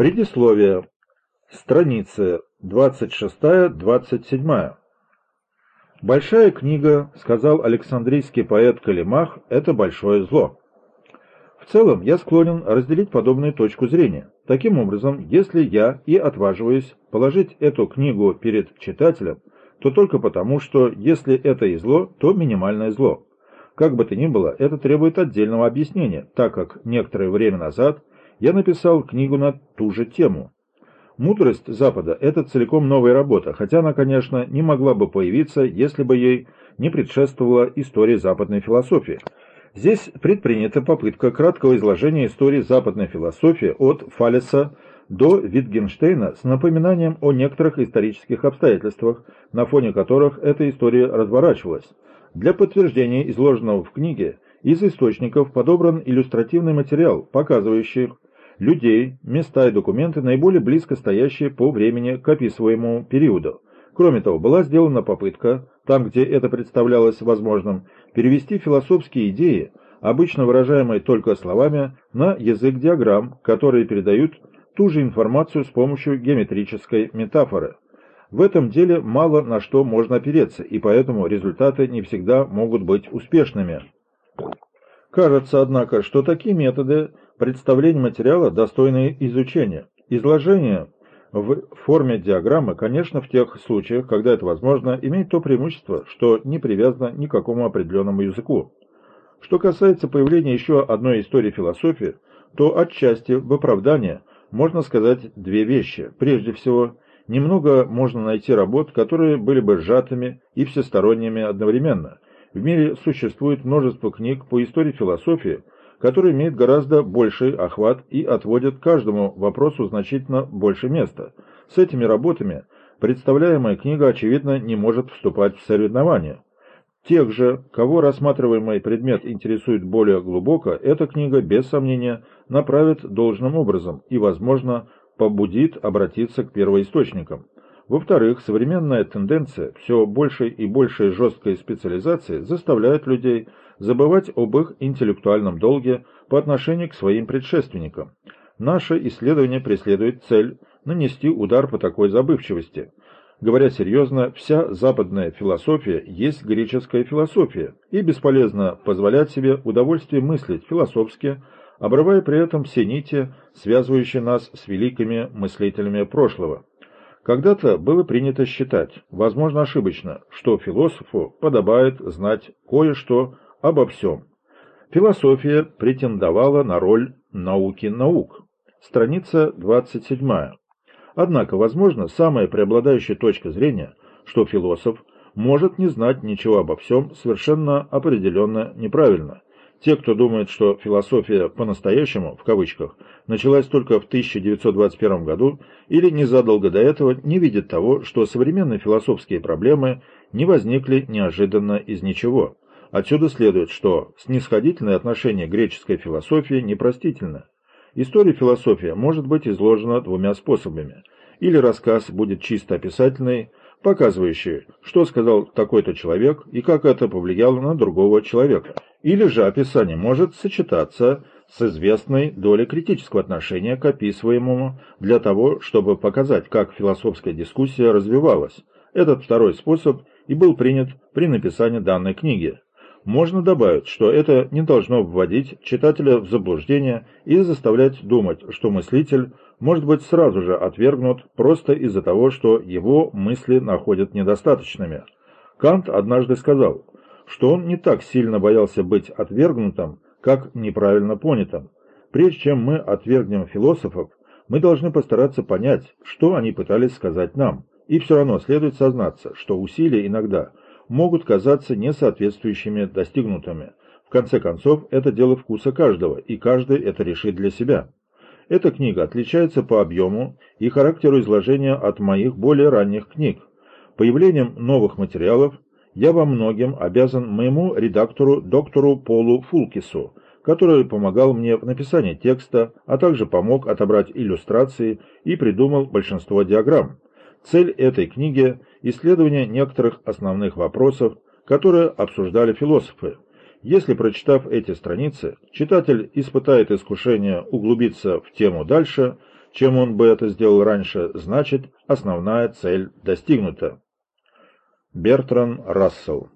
Предисловие. Страницы 26-27. Большая книга, сказал Александрийский поэт Калимах, это большое зло. В целом, я склонен разделить подобную точку зрения. Таким образом, если я и отваживаюсь положить эту книгу перед читателем, то только потому, что если это и зло, то минимальное зло. Как бы то ни было, это требует отдельного объяснения, так как некоторое время назад я написал книгу на ту же тему. Мудрость Запада – это целиком новая работа, хотя она, конечно, не могла бы появиться, если бы ей не предшествовала история западной философии. Здесь предпринята попытка краткого изложения истории западной философии от Фалеса до Витгенштейна с напоминанием о некоторых исторических обстоятельствах, на фоне которых эта история разворачивалась. Для подтверждения изложенного в книге из источников подобран иллюстративный материал, показывающий людей, места и документы, наиболее близко стоящие по времени к описываемому периоду. Кроме того, была сделана попытка, там где это представлялось возможным, перевести философские идеи, обычно выражаемые только словами, на язык диаграмм, которые передают ту же информацию с помощью геометрической метафоры. В этом деле мало на что можно опереться, и поэтому результаты не всегда могут быть успешными. Кажется, однако, что такие методы представления материала достойны изучения. Изложение в форме диаграммы, конечно, в тех случаях, когда это возможно, имеет то преимущество, что не привязано ни к какому определенному языку. Что касается появления еще одной истории философии, то отчасти в оправдание можно сказать две вещи. Прежде всего, немного можно найти работ, которые были бы сжатыми и всесторонними одновременно. В мире существует множество книг по истории философии, который имеет гораздо больший охват и отводит каждому вопросу значительно больше места. С этими работами представляемая книга, очевидно, не может вступать в соревнования. Тех же, кого рассматриваемый предмет интересует более глубоко, эта книга, без сомнения, направит должным образом и, возможно, побудит обратиться к первоисточникам. Во-вторых, современная тенденция все большей и большей жесткой специализации заставляет людей забывать об их интеллектуальном долге по отношению к своим предшественникам. Наше исследование преследует цель нанести удар по такой забывчивости. Говоря серьезно, вся западная философия есть греческая философия, и бесполезно позволять себе удовольствие мыслить философски, обрывая при этом все нити, связывающие нас с великими мыслителями прошлого. Когда-то было принято считать, возможно ошибочно, что философу подобает знать кое-что обо всем. Философия претендовала на роль науки наук. Страница 27. Однако, возможно, самая преобладающая точка зрения, что философ может не знать ничего обо всем, совершенно определенно неправильно. Те, кто думает, что философия «по-настоящему», в кавычках, началась только в 1921 году или незадолго до этого, не видят того, что современные философские проблемы не возникли неожиданно из ничего. Отсюда следует, что снисходительное отношение греческой философии непростительно. История философии может быть изложена двумя способами. Или рассказ будет чисто описательный, показывающий, что сказал такой-то человек и как это повлияло на другого человека. Или же описание может сочетаться с известной долей критического отношения к описываемому для того, чтобы показать, как философская дискуссия развивалась. Этот второй способ и был принят при написании данной книги. Можно добавить, что это не должно вводить читателя в заблуждение и заставлять думать, что мыслитель может быть сразу же отвергнут просто из-за того, что его мысли находят недостаточными. Кант однажды сказал, что он не так сильно боялся быть отвергнутым, как неправильно понятым. Прежде чем мы отвергнем философов, мы должны постараться понять, что они пытались сказать нам, и все равно следует сознаться, что усилия иногда – могут казаться несоответствующими достигнутыми. В конце концов, это дело вкуса каждого, и каждый это решит для себя. Эта книга отличается по объему и характеру изложения от моих более ранних книг. Появлением новых материалов я во многим обязан моему редактору доктору Полу Фулкису, который помогал мне в написании текста, а также помог отобрать иллюстрации и придумал большинство диаграмм. Цель этой книги – исследование некоторых основных вопросов, которые обсуждали философы. Если, прочитав эти страницы, читатель испытает искушение углубиться в тему дальше, чем он бы это сделал раньше, значит, основная цель достигнута. Бертран Рассел